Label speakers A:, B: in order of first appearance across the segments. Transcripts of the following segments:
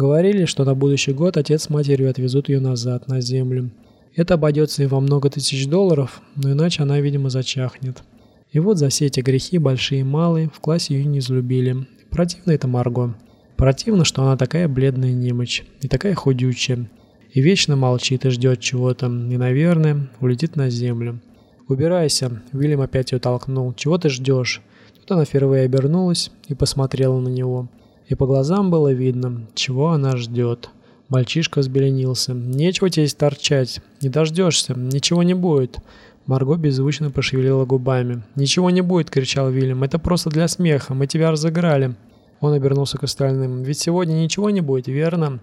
A: Говорили, что на будущий год отец с матерью отвезут ее назад, на землю. Это обойдется и во много тысяч долларов, но иначе она, видимо, зачахнет. И вот за все эти грехи, большие и малые, в классе ее не взлюбили. Противно это Марго. Противно, что она такая бледная немочь и такая худючая. И вечно молчит и ждет чего-то, и, наверное, улетит на землю. «Убирайся!» – Уильям опять ее толкнул. «Чего ты ждешь?» Тут она впервые обернулась и посмотрела на него. И по глазам было видно, чего она ждет. Мальчишка взбеленился. «Нечего тебе торчать. Не дождешься. Ничего не будет». Марго беззвучно пошевелила губами. «Ничего не будет!» – кричал Вильям. «Это просто для смеха. Мы тебя разыграли». Он обернулся к остальным. «Ведь сегодня ничего не будет, верно?»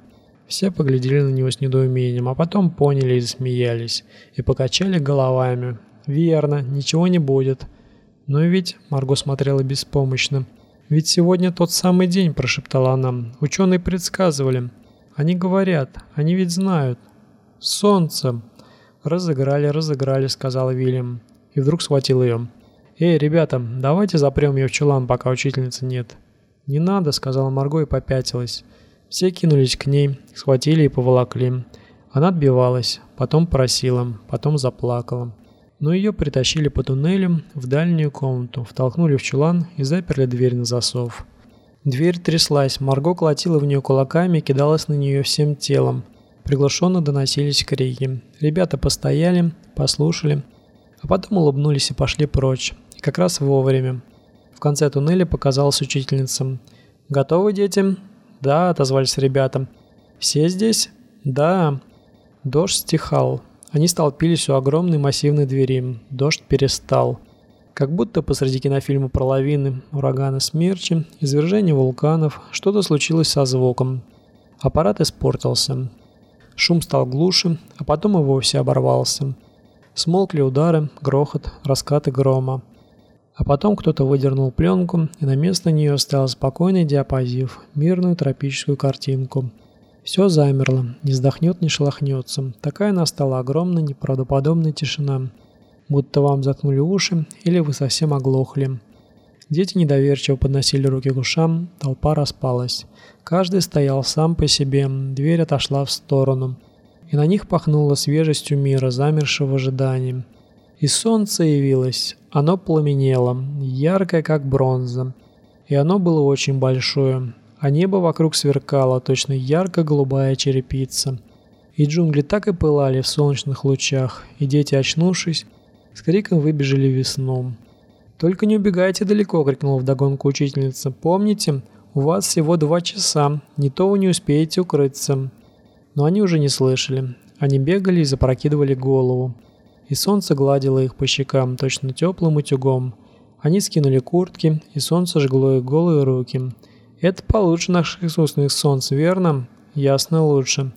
A: Все поглядели на него с недоумением, а потом поняли и засмеялись, и покачали головами. «Верно, ничего не будет». «Но ведь...» – Марго смотрела беспомощно. «Ведь сегодня тот самый день», – прошептала она. «Ученые предсказывали. Они говорят, они ведь знают. Солнце!» «Разыграли, разыграли», – сказал Вильям. И вдруг схватил ее. «Эй, ребята, давайте запрем ее в чулан, пока учительницы нет». «Не надо», — сказала Марго и попятилась. Все кинулись к ней, схватили и поволокли. Она отбивалась, потом просила, потом заплакала. Но ее притащили по туннелю в дальнюю комнату, втолкнули в чулан и заперли дверь на засов. Дверь тряслась, Марго колотила в нее кулаками и кидалась на нее всем телом. Приглушенно доносились крики. Ребята постояли, послушали, а потом улыбнулись и пошли прочь. И как раз вовремя. В конце туннеля показалась учительница. «Готовы, дети?» «Да», — отозвались ребята. «Все здесь?» «Да». Дождь стихал. Они столпились у огромной массивной двери. Дождь перестал. Как будто посреди кинофильма про лавины, ураганы смерчи, извержения вулканов, что-то случилось со звуком. Аппарат испортился. Шум стал глуше, а потом и вовсе оборвался. Смолкли удары, грохот, раскаты грома. А потом кто-то выдернул пленку, и на место нее стал спокойный диапозив, мирную тропическую картинку. Все замерло, не вздохнет, не шелохнется. Такая настала огромная, неправдоподобная тишина. Будто вам заткнули уши, или вы совсем оглохли. Дети недоверчиво подносили руки к ушам, толпа распалась. Каждый стоял сам по себе, дверь отошла в сторону. И на них пахнуло свежестью мира, замершего в ожидании. И солнце явилось. Оно пламенело, яркое, как бронза. И оно было очень большое. А небо вокруг сверкало, точно ярко-голубая черепица. И джунгли так и пылали в солнечных лучах, и дети, очнувшись, с криком выбежали в весну. «Только не убегайте далеко!» – крикнула вдогонку учительница. «Помните, у вас всего два часа, не то вы не успеете укрыться». Но они уже не слышали. Они бегали и запрокидывали голову и солнце гладило их по щекам точно теплым утюгом. Они скинули куртки, и солнце жгло их голые руки. «Это получше наших искусственных солнц, верно?» «Ясно лучше».